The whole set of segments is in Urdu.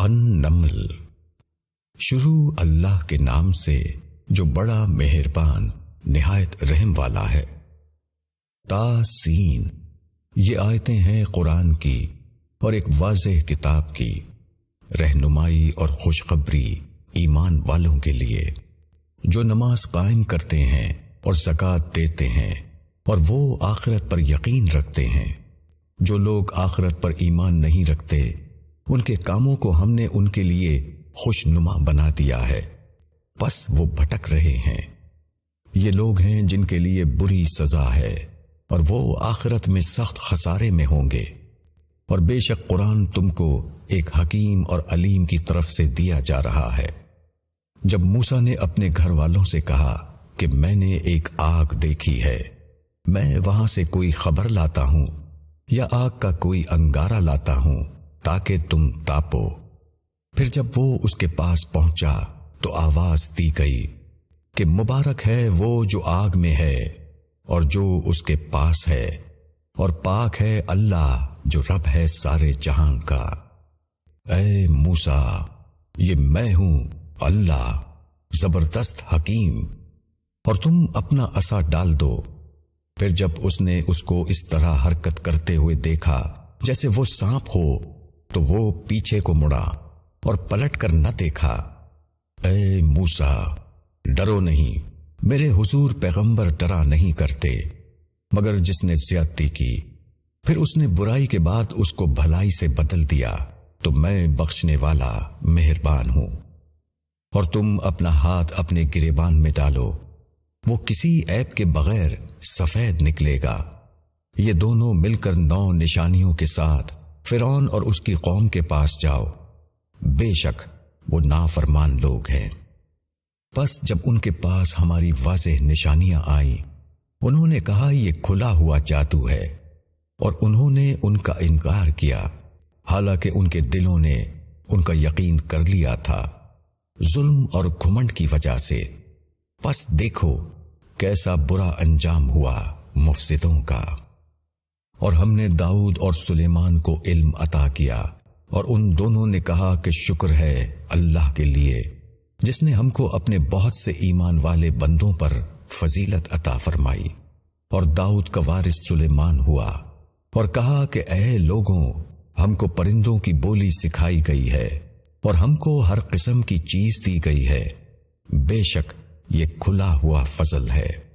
النمل۔ شروع اللہ کے نام سے جو بڑا مہربان، نہایت رحم والا ہے۔ تاسین۔ یہ آیتیں ہیں قرآن کی اور ایک واضح کتاب کی، رہنمائی اور خوشخبری ایمان والوں کے لیے، جو نماز قائم کرتے ہیں اور زکوٰۃ دیتے ہیں اور وہ آخرت پر یقین رکھتے ہیں۔ جو لوگ آخرت پر ایمان نہیں رکھتے ان کے کاموں کو ہم نے ان کے لیے خوش نما بنا دیا ہے۔ بس وہ بھٹک رہے ہیں۔ یہ لوگ ہیں جن کے لیے بری سزا ہے اور وہ آخرت میں سخت خسارے میں ہوں گے۔ اور بے شک قرآن تم کو ایک حکیم اور علیم کی طرف سے دیا جا رہا ہے۔ جب موسا نے اپنے گھر والوں سے کہا کہ میں نے ایک آگ دیکھی ہے، میں وہاں سے کوئی خبر لاتا ہوں یا آگ کا کوئی انگارہ لاتا ہوں تاکہ تم تاپو۔ پھر جب وہ اس کے پاس پہنچا تو آواز دی گئی کہ مبارک ہے وہ جو آگ میں ہے اور جو اس کے پاس ہے، اور پاک ہے اللہ جو رب ہے سارے جہاں کا۔ اے موسا یہ میں ہوں، اللہ، زبردست حکیم، اور تم اپنا اصا ڈال دو۔ پھر جب اس نے اس کو اس طرح حرکت کرتے ہوئے دیکھا جیسے وہ سانپ ہو تو وہ پیچھے کو مڑا اور پلٹ کر نہ دیکھا۔ اے موسا ڈرو نہیں۔ میرے حضور پیغمبر ڈرا نہیں کرتے، مگر جس نے زیادتی کی، پھر اس نے برائی کے بعد اس کو بھلائی سے بدل دیا۔ تو میں بخشنے والا مہربان ہوں۔ اور تم اپنا ہاتھ اپنے گریبان میں ڈالو، وہ کسی ایپ کے بغیر سفید نکلے گا۔ یہ دونوں مل کر نو نشانیوں کے ساتھ فرون اور اس کی قوم کے پاس جاؤ۔ بے شک وہ نافرمان لوگ ہیں۔ بس جب ان کے پاس ہماری واضح نشانیاں آئیں، انہوں نے کہا، یہ کھلا ہوا جادو ہے اور انہوں نے ان کا انکار کیا۔ حالانکہ ان کے دلوں نے ان کا یقین کر لیا تھا۔ ظلم اور گھمنڈ کی وجہ سے۔ بس دیکھو کیسا برا انجام ہوا مفسدوں کا۔ اور ہم نے داؤد اور سلیمان کو علم عطا کیا اور ان دونوں نے کہا کہ شکر ہے اللہ کے لیے، جس نے ہم کو اپنے بہت سے ایمان والے بندوں پر فضیلت عطا فرمائی۔ اور داؤد کا وارث سلیمان ہوا اور کہا کہ اے لوگوں، ہم کو پرندوں کی بولی سکھائی گئی ہے اور ہم کو ہر قسم کی چیز دی گئی ہے۔ بے شک یہ کھلا ہوا فضل ہے۔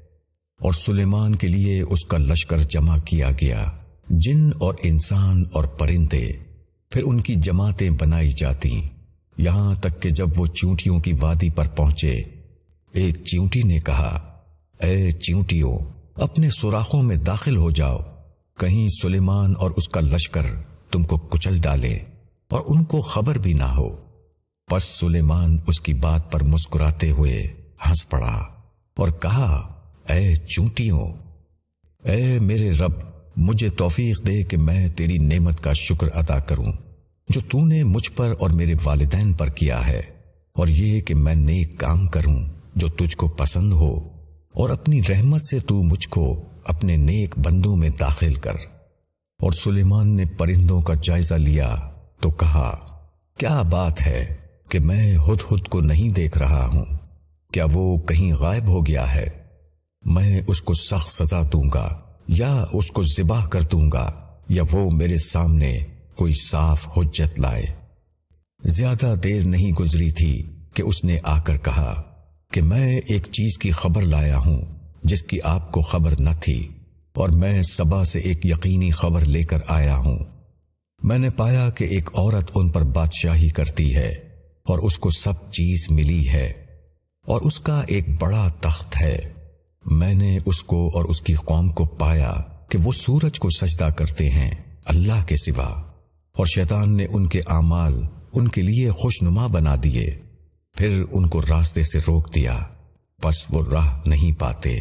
اور سلیمان کے لیے اس کا لشکر جمع کیا گیا، جن اور انسان اور پرندے۔ پھر ان کی جماعتیں بنائی جاتی۔ یہاں تک کہ جب وہ چونٹیوں کی وادی پر پہنچے، ایک چیونٹی نے کہا، اے چیونٹیوں، اپنے سوراخوں میں داخل ہو جاؤ۔ کہیں سلیمان اور اس کا لشکر تم کو کچل ڈالے اور ان کو خبر بھی نہ ہو۔ پس سلیمان اس کی بات پر مسکراتے ہوئے ہنس پڑا اور کہا اے چونٹیوں، اے میرے رب، مجھے توفیق دے کہ میں تیری نعمت کا شکر ادا کروں، جو تو نے مجھ پر اور میرے والدین پر کیا ہے، اور یہ کہ میں نیک کام کروں، جو تجھ کو پسند ہو، اور اپنی رحمت سے تو مجھ کو اپنے نیک بندوں میں داخل کر۔ اور سلیمان نے پرندوں کا جائزہ لیا تو کہا، کیا بات ہے کہ میں ہد ہد کو نہیں دیکھ رہا ہوں؟ کیا وہ کہیں غائب ہو گیا ہے؟ میں اس کو سخت سزا دوں گا یا اس کو ذبح کر دوں گا یا وہ میرے سامنے کوئی صاف حجت لائے۔ زیادہ دیر نہیں گزری تھی کہ اس نے آ کر کہا کہ میں ایک چیز کی خبر لایا ہوں جس کی آپ کو خبر نہ تھی اور میں سبا سے ایک یقینی خبر لے کر آیا ہوں۔ میں نے پایا کہ ایک عورت ان پر بادشاہی کرتی ہے اور اس کو سب چیز ملی ہے اور اس کا ایک بڑا تخت ہے۔ میں نے اس کو اور اس کی قوم کو پایا کہ وہ سورج کو سجدہ کرتے ہیں اللہ کے سوا۔ اور شیطان نے ان کے اعمال ان کے لیے خوش نما بنا دیے۔ پھر ان کو راستے سے روک دیا۔ بس وہ راہ نہیں پاتے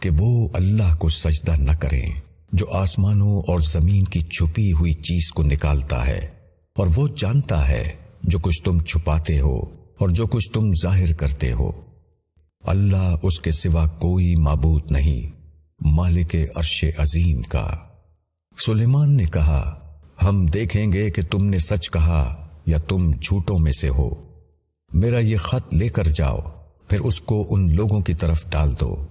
کہ وہ اللہ کو سجدہ نہ کریں۔ جو آسمانوں اور زمین کی چھپی ہوئی چیز کو نکالتا ہے اور وہ جانتا ہے جو کچھ تم چھپاتے ہو اور جو کچھ تم ظاہر کرتے ہو۔ اللہ اس کے سوا کوئی معبود نہیں، مالک عرش عظیم کا۔ سلیمان نے کہا، ہم دیکھیں گے کہ تم نے سچ کہا یا تم جھوٹوں میں سے ہو۔ میرا یہ خط لے کر جاؤ، پھر اس کو ان لوگوں کی طرف ڈال دو،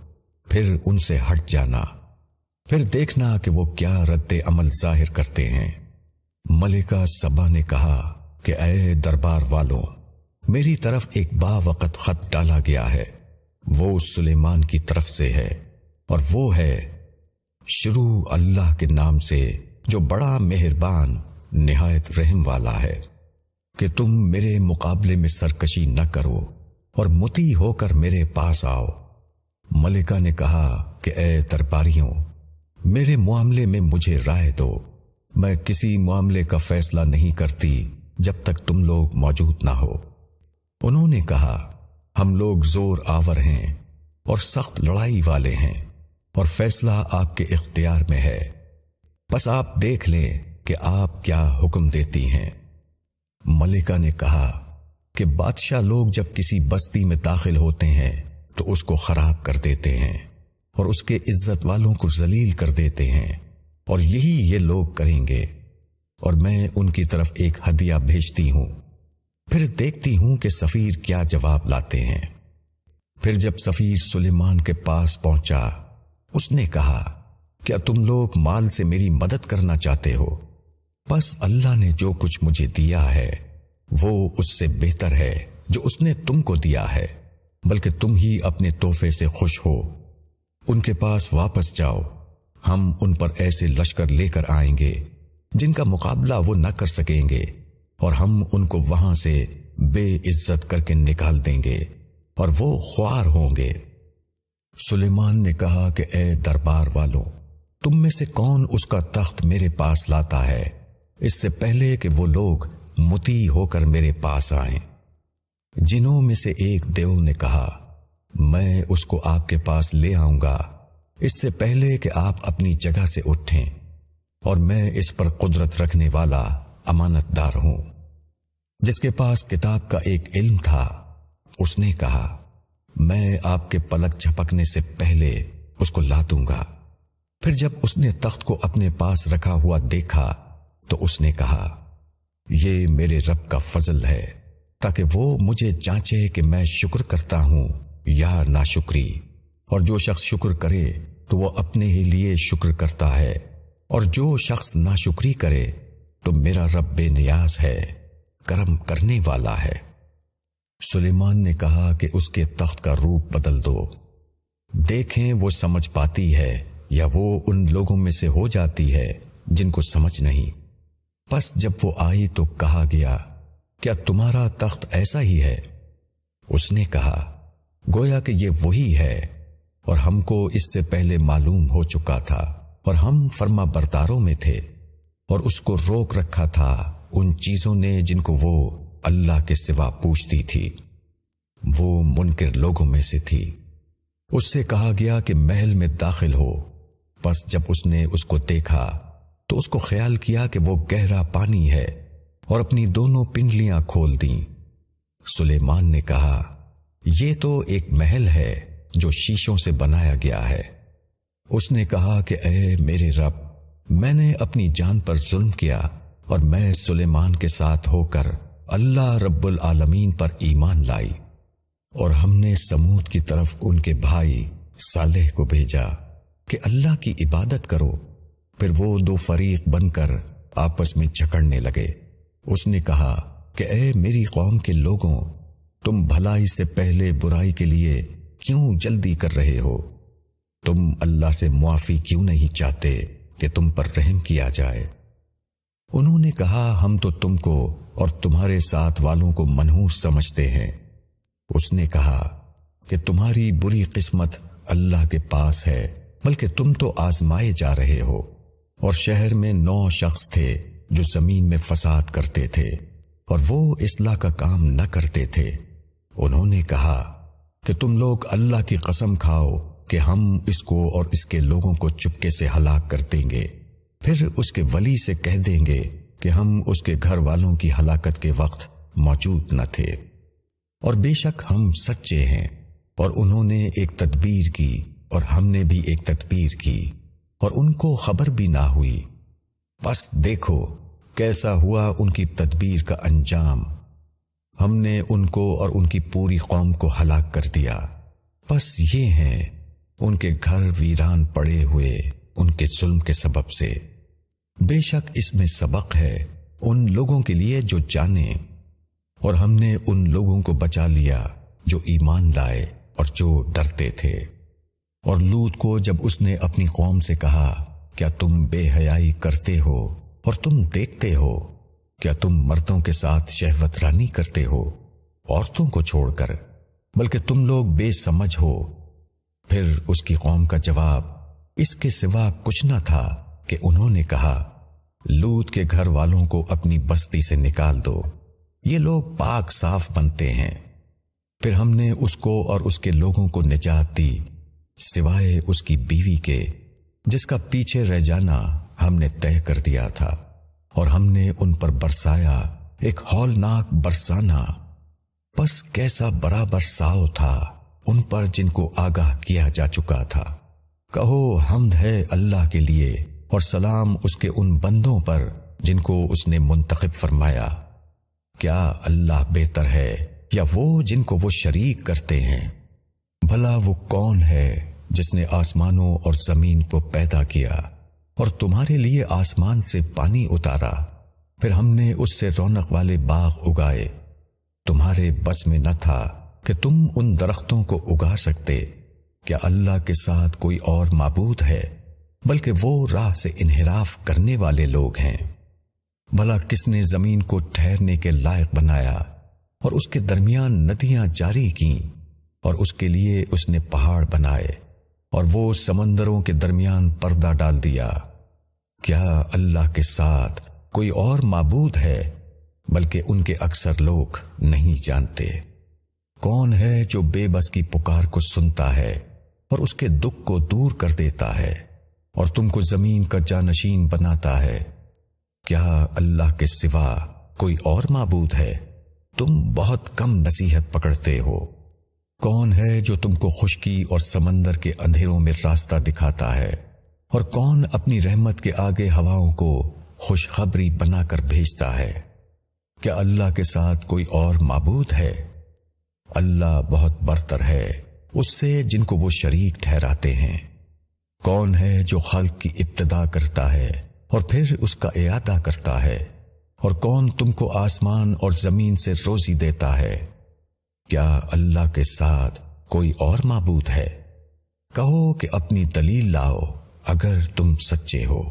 پھر ان سے ہٹ جانا۔ پھر دیکھنا کہ وہ کیا رد عمل ظاہر کرتے ہیں۔ ملکہ سبا نے کہا کہ اے دربار والوں، میری طرف ایک با وقت خط ڈالا گیا ہے۔ وہ سلیمان کی طرف سے ہے اور وہ ہے شروع اللہ کے نام سے جو بڑا مہربان، نہایت رحم والا ہے، کہ تم میرے مقابلے میں سرکشی نہ کرو اور متی ہو کر میرے پاس آؤ۔ ملکہ نے کہا کہ اے درباریوں، میرے معاملے میں مجھے رائے دو۔ میں کسی معاملے کا فیصلہ نہیں کرتی جب تک تم لوگ موجود نہ ہو۔ انہوں نے کہا ہم لوگ زور آور ہیں اور سخت لڑائی والے ہیں اور فیصلہ آپ کے اختیار میں ہے۔ بس آپ دیکھ لیں کہ آپ کیا حکم دیتی ہیں۔ ملکہ نے کہا کہ بادشاہ لوگ جب کسی بستی میں داخل ہوتے ہیں تو اس کو خراب کر دیتے ہیں اور اس کے عزت والوں کو ذلیل کر دیتے ہیں اور یہی یہ لوگ کریں گے۔ اور میں ان کی طرف ایک ہدیہ بھیجتی ہوں۔ پھر دیکھتی ہوں کہ سفیر کیا جواب لاتے ہیں۔ پھر جب سفیر سلیمان کے پاس پہنچا، اس نے کہا، کیا تم لوگ مال سے میری مدد کرنا چاہتے ہو؟ بس اللہ نے جو کچھ مجھے دیا ہے، وہ اس سے بہتر ہے جو اس نے تم کو دیا ہے۔ بلکہ تم ہی اپنے تحفے سے خوش ہو۔ ان کے پاس واپس جاؤ۔ ہم ان پر ایسے لشکر لے کر آئیں گے جن کا مقابلہ وہ نہ کر سکیں گے۔ اور ہم ان کو وہاں سے بے عزت کر کے نکال دیں گے اور وہ خوار ہوں گے۔ سلیمان نے کہا کہ اے دربار والوں، تم میں سے کون اس کا تخت میرے پاس لاتا ہے؟ اس سے پہلے کہ وہ لوگ متی ہو کر میرے پاس آئیں۔ جنہوں میں سے ایک دیو نے کہا، میں اس کو آپ کے پاس لے آؤں گا۔ اس سے پہلے کہ آپ اپنی جگہ سے اٹھیں اور میں اس پر قدرت رکھنے والا امانت دار ہوں۔ جس کے پاس کتاب کا ایک علم تھا، اس نے کہا، میں آپ کے پلک جھپکنے سے پہلے اس کو لا دوں گا۔ پھر جب اس نے تخت کو اپنے پاس رکھا ہوا دیکھا، تو اس نے کہا، یہ میرے رب کا فضل ہے، تاکہ وہ مجھے چانچے کہ میں شکر کرتا ہوں یا ناشکری۔ اور جو شخص شکر کرے، تو وہ اپنے ہی لیے شکر کرتا ہے، اور جو شخص ناشکری کرے تو میرا رب بے نیاز ہے، کرم کرنے والا ہے۔ سلیمان نے کہا کہ اس کے تخت کا روپ بدل دو۔ دیکھیں وہ سمجھ پاتی ہے یا وہ ان لوگوں میں سے ہو جاتی ہے جن کو سمجھ نہیں۔ پس جب وہ آئی تو کہا گیا، کیا تمہارا تخت ایسا ہی ہے؟ اس نے کہا، گویا کہ یہ وہی ہے اور ہم کو اس سے پہلے معلوم ہو چکا تھا اور ہم فرما برتاروں میں تھے۔ اور اس کو روک رکھا تھا ان چیزوں نے جن کو وہ اللہ کے سوا پوچھتی تھی۔ وہ منکر لوگوں میں سے تھی۔ اس سے کہا گیا کہ محل میں داخل ہو۔ بس جب اس نے اس کو دیکھا تو اس کو خیال کیا کہ وہ گہرا پانی ہے اور اپنی دونوں پنڈلیاں کھول دیں۔ سلیمان نے کہا، یہ تو ایک محل ہے جو شیشوں سے بنایا گیا ہے۔ اس نے کہا کہ اے میرے رب میں نے اپنی جان پر ظلم کیا اور میں سلیمان کے ساتھ ہو کر اللہ رب العالمین پر ایمان لائی اور ہم نے سمود کی طرف ان کے بھائی صالح کو بھیجا کہ اللہ کی عبادت کرو۔ پھر وہ دو فریق بن کر آپس میں جھکڑنے لگے۔ اس نے کہا کہ اے میری قوم کے لوگوں، تم بھلائی سے پہلے برائی کے لیے کیوں جلدی کر رہے ہو؟ تم اللہ سے معافی کیوں نہیں چاہتے؟ کہ تم پر رحم کیا جائے۔ انہوں نے کہا، ہم تو تم کو اور تمہارے ساتھ والوں کو منحوس سمجھتے ہیں۔ اس نے کہا کہ تمہاری بری قسمت اللہ کے پاس ہے، بلکہ تم تو آزمائے جا رہے ہو۔ اور شہر میں نو شخص تھے جو زمین میں فساد کرتے تھے، اور وہ اصلاح کا کام نہ کرتے تھے۔ انہوں نے کہا کہ تم لوگ اللہ کی قسم کھاؤ کہ ہم اس کو اور اس کے لوگوں کو چپکے سے ہلاک کر دیں گے۔ پھر اس کے ولی سے کہہ دیں گے کہ ہم اس کے گھر والوں کی ہلاکت کے وقت موجود نہ تھے۔ اور بے شک ہم سچے ہیں۔ اور انہوں نے ایک تدبیر کی، اور ہم نے بھی ایک تدبیر کی۔ اور ان کو خبر بھی نہ ہوئی۔ بس دیکھو کیسا ہوا ان کی تدبیر کا انجام۔ ہم نے ان کو اور ان کی پوری قوم کو ہلاک کر دیا۔ بس یہ ہیں۔ ان کے گھر ویران پڑے ہوئے ان کے ظلم کے سبب سے۔ بے شک اس میں سبق ہے ان لوگوں کے لیے جو جانے اور ہم نے ان لوگوں کو بچا لیا جو ایمان لائے اور جو ڈرتے تھے۔ اور لوت کو جب اس نے اپنی قوم سے کہا، کیا تم بے حیائی کرتے ہو اور تم دیکھتے ہو؟ کیا تم مردوں کے ساتھ شہوت رانی کرتے ہو؟ عورتوں کو چھوڑ کر، بلکہ تم لوگ بے سمجھ ہو پھر اس کی قوم کا جواب اس کے سوا کچھ نہ تھا کہ انہوں نے کہا، لوت کے گھر والوں کو اپنی بستی سے نکال دو، یہ لوگ پاک صاف بنتے ہیں۔ پھر ہم نے اس کو اور اس کے لوگوں کو نجات دی، سوائے اس کی بیوی کے، جس کا پیچھے رہ جانا ہم نے طے کر دیا تھا۔ اور ہم نے ان پر برسایا، ایک ہولناک برسانا۔ بس کیسا بڑا برساؤ تھا۔ ان پر جن کو آگاہ کیا جا چکا تھا۔ کہو، حمد ہے اللہ کے لیے اور سلام اس کے ان بندوں پر جن کو اس نے منتخب فرمایا۔ کیا اللہ بہتر ہے؟ یا وہ جن کو وہ شریک کرتے ہیں؟ بھلا وہ کون ہے جس نے آسمانوں اور زمین کو پیدا کیا اور تمہارے لیے آسمان سے پانی اتارا؟ پھر ہم نے اس سے رونق والے باغ اگائے۔ تمہارے بس میں نہ تھا۔ کہ تم ان درختوں کو اگا سکتے کیا اللہ کے ساتھ کوئی اور معبود ہے، بلکہ وہ راہ سے انحراف کرنے والے لوگ ہیں۔ بھلا کس نے زمین کو ٹھہرنے کے لائق بنایا اور اس کے درمیان ندیاں جاری کی اور اس کے لیے اس نے پہاڑ بنائے اور وہ سمندروں کے درمیان پردہ ڈال دیا۔ کیا اللہ کے ساتھ کوئی اور معبود ہے، بلکہ ان کے اکثر لوگ نہیں جانتے۔ کون ہے جو بے بس کی پکار کو سنتا ہے اور اس کے دکھ کو دور کر دیتا ہے اور تم کو زمین کا جانشین بناتا ہے؟ کیا اللہ کے سوا کوئی اور معبود ہے؟ تم بہت کم نصیحت پکڑتے ہو۔ کون ہے جو تم کو خشکی اور سمندر کے اندھیروں میں راستہ دکھاتا ہے؟ اور کون اپنی رحمت کے آگے ہواؤں کو خوشخبری بنا کر بھیجتا ہے؟ کیا اللہ کے ساتھ کوئی اور معبود ہے؟ اللہ بہت برتر ہے، اس سے جن کو وہ شریک ٹھہراتے ہیں۔ کون ہے جو خلق کی ابتدا کرتا ہے اور پھر اس کا اعادہ کرتا ہے؟ اور کون تم کو آسمان اور زمین سے روزی دیتا ہے؟ کیا اللہ کے ساتھ کوئی اور معبود ہے؟ کہو کہ اپنی دلیل لاؤ اگر تم سچے ہو۔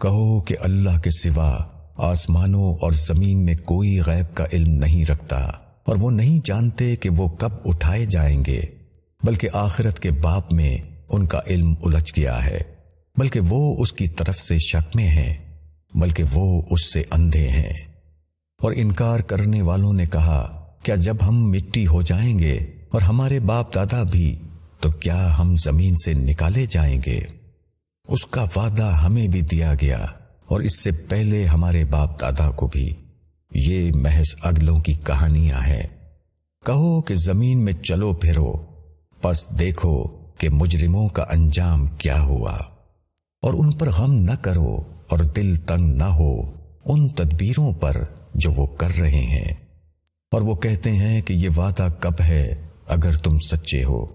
کہو کہ اللہ کے سوا آسمانوں اور زمین میں کوئی غیب کا علم نہیں رکھتا۔ اور وہ نہیں جانتے کہ وہ کب اٹھائے جائیں گے، بلکہ آخرت کے باپ میں ان کا علم الجھ گیا ہے، بلکہ وہ اس کی طرف سے شک میں ہیں، بلکہ وہ اس سے اندھے ہیں۔ اور انکار کرنے والوں نے کہا، کیا جب ہم مٹی ہو جائیں گے اور ہمارے باپ دادا بھی، تو کیا ہم زمین سے نکالے جائیں گے؟ اس کا وعدہ ہمیں بھی دیا گیا اور اس سے پہلے ہمارے باپ دادا کو بھی۔ یہ محض اگلوں کی کہانیاں ہیں۔ کہو کہ زمین میں چلو پھرو، پس دیکھو کہ مجرموں کا انجام کیا ہوا۔ اور ان پر غم نہ کرو اور دل تنگ نہ ہو ان تدبیروں پر جو وہ کر رہے ہیں۔ اور وہ کہتے ہیں کہ یہ وعدہ کب ہے اگر تم سچے ہو۔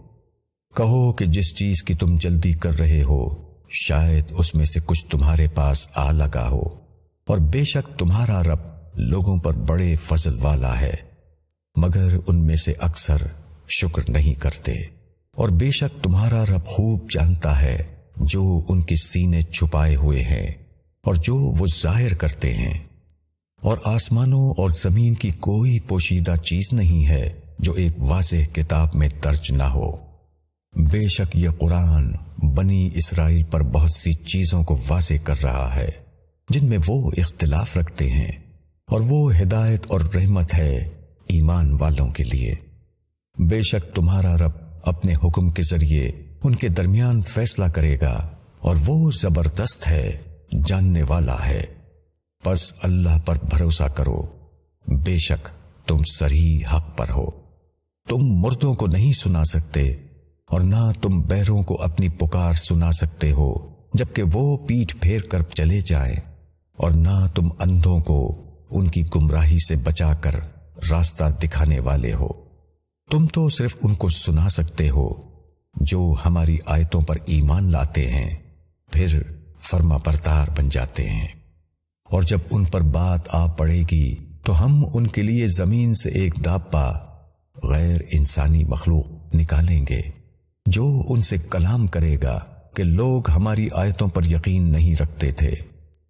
کہو کہ جس چیز کی تم جلدی کر رہے ہو، شاید اس میں سے کچھ تمہارے پاس آ لگا ہو۔ اور بے شک تمہارا رب لوگوں پر بڑے فضل والا ہے، مگر ان میں سے اکثر شکر نہیں کرتے۔ اور بے شک تمہارا رب خوب جانتا ہے جو ان کے سینے چھپائے ہوئے ہیں اور جو وہ ظاہر کرتے ہیں۔ اور آسمانوں اور زمین کی کوئی پوشیدہ چیز نہیں ہے جو ایک واضح کتاب میں درج نہ ہو۔ بے شک یہ قرآن بنی اسرائیل پر بہت سی چیزوں کو واضح کر رہا ہے، جن میں وہ اختلاف رکھتے ہیں۔ اور وہ ہدایت اور رحمت ہے ایمان والوں کے لیے۔ بے شک تمہارا رب اپنے حکم کے ذریعے ان کے درمیان فیصلہ کرے گا اور وہ زبردست ہے، جاننے والا ہے۔ بس اللہ پر بھروسہ کرو۔ بے شک تم سری حق پر ہو۔ تم مردوں کو نہیں سنا سکتے اور نہ تم بیروں کو اپنی پکار سنا سکتے ہو، جبکہ وہ پیٹ پھیر کر چلے جائیں اور نہ تم اندھوں کو ان کی گمراہی سے بچا کر راستہ دکھانے والے ہو۔ تم تو صرف ان کو سنا سکتے ہو جو ہماری آیتوں پر ایمان لاتے ہیں، پھر فرما بردار بن جاتے ہیں۔ اور جب ان پر بات آ پڑے گی تو ہم ان کے لیے زمین سے ایک دابا غیر انسانی مخلوق نکالیں گے، جو ان سے کلام کرے گا کہ لوگ ہماری آیتوں پر یقین نہیں رکھتے تھے۔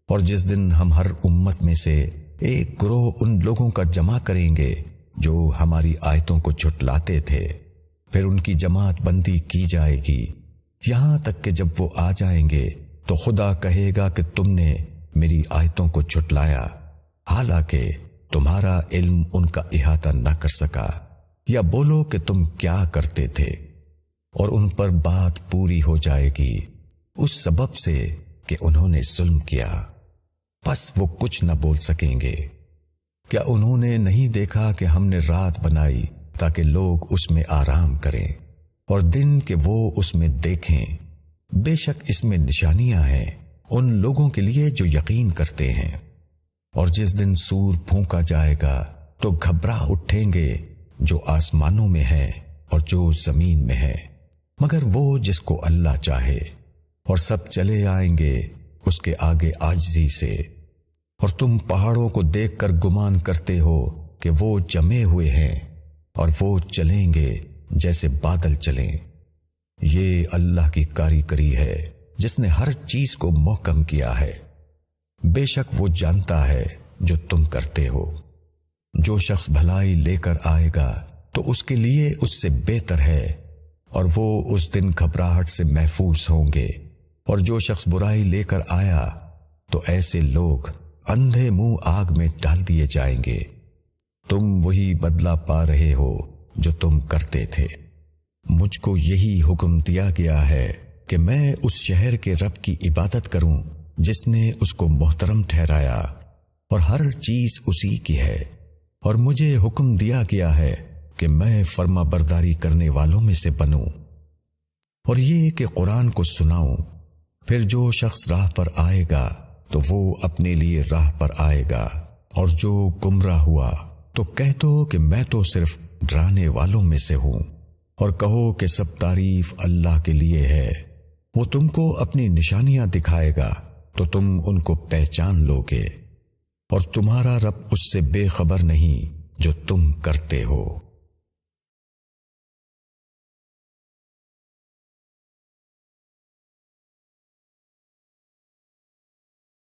اور جس دن ہم ہر امت میں سے ایک گروہ ان لوگوں کا جمع کریں گے جو ہماری آیتوں کو چھٹلاتے تھے۔ پھر ان کی جماعت بندی کی جائے گی۔ یہاں تک کہ جب وہ آ جائیں گے تو خدا کہے گا کہ تم نے میری آیتوں کو چھٹلایا حالانکہ تمہارا علم ان کا احاطہ نہ کر سکا یا بولو کہ تم کیا کرتے تھے اور ان پر بات پوری ہو جائے گی۔ اس سبب سے کہ انہوں نے ظلم کیا۔ بس وہ کچھ نہ بول سکیں گے۔ کیا انہوں نے نہیں دیکھا کہ ہم نے رات بنائی تاکہ لوگ اس میں آرام کریں اور دن کے وہ اس میں دیکھیں؟ بے شک اس میں نشانیاں ہیں ان لوگوں کے لیے جو یقین کرتے ہیں۔ اور جس دن سور پھونکا جائے گا تو گھبرا اٹھیں گے جو آسمانوں میں ہے اور جو زمین میں ہے مگر وہ جس کو اللہ چاہے اور سب چلے آئیں گے اس کے آگے آجزی سے۔ اور تم پہاڑوں کو دیکھ کر گمان کرتے ہو کہ وہ جمے ہوئے ہیں اور وہ چلیں گے جیسے بادل چلیں۔ یہ اللہ کی کاری ہے جس نے ہر چیز کو محکم کیا ہے۔ بے شک وہ جانتا ہے جو تم کرتے ہو۔ جو شخص بھلائی لے کر آئے گا تو اس کے لیے اس سے بہتر ہے اور وہ اس دن گھبراہٹ سے محفوظ ہوں گے۔ اور جو شخص برائی لے کر آیا تو ایسے لوگ اندھے منہ آگ میں ڈال دیے جائیں گے۔ تم وہی بدلہ پا رہے ہو جو تم کرتے تھے۔ مجھ کو یہی حکم دیا گیا ہے کہ میں اس شہر کے رب کی عبادت کروں جس نے اس کو محترم ٹھہرایا، اور ہر چیز اسی کی ہے۔ اور مجھے حکم دیا گیا ہے کہ میں فرما برداری کرنے والوں میں سے بنوں۔ اور یہ کہ قرآن کو سناؤں، پھر جو شخص راہ پر آئے گا تو وہ اپنے لیے راہ پر آئے گا اور جو گمراہ ہوا تو کہہ دو کہ میں تو صرف ڈرانے والوں میں سے ہوں اور کہو کہ سب تعریف اللہ کے لیے ہے۔ وہ تم کو اپنی نشانیاں دکھائے گا تو تم ان کو پہچان لو گے اور تمہارا رب اس سے بے خبر نہیں جو تم کرتے ہو۔